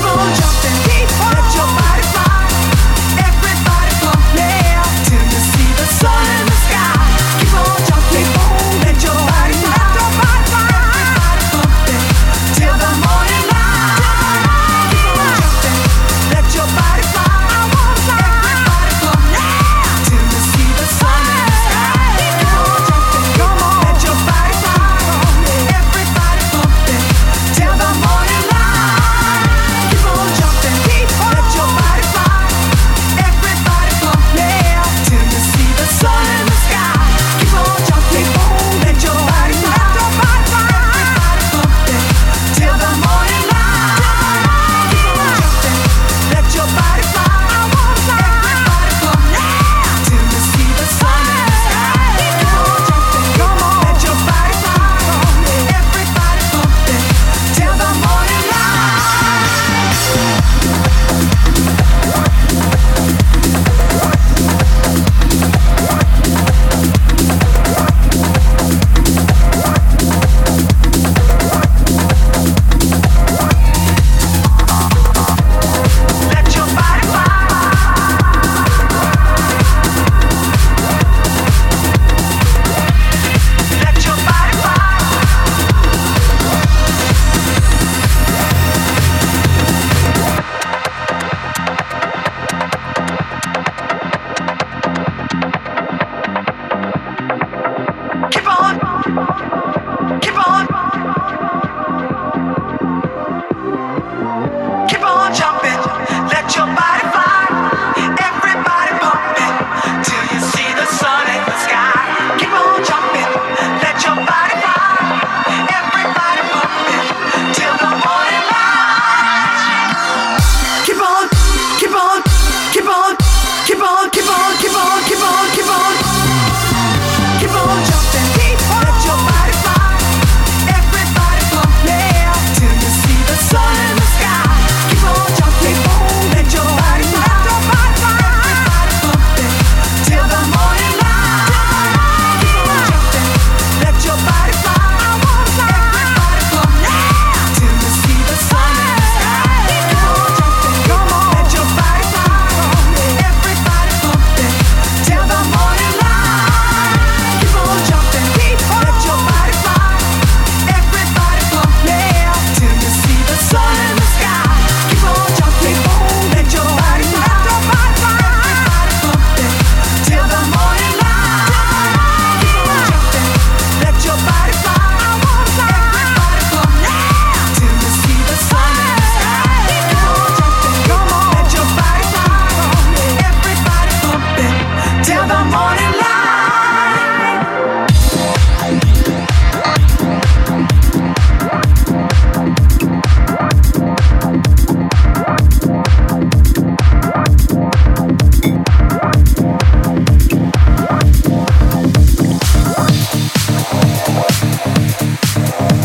people more.